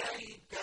إليك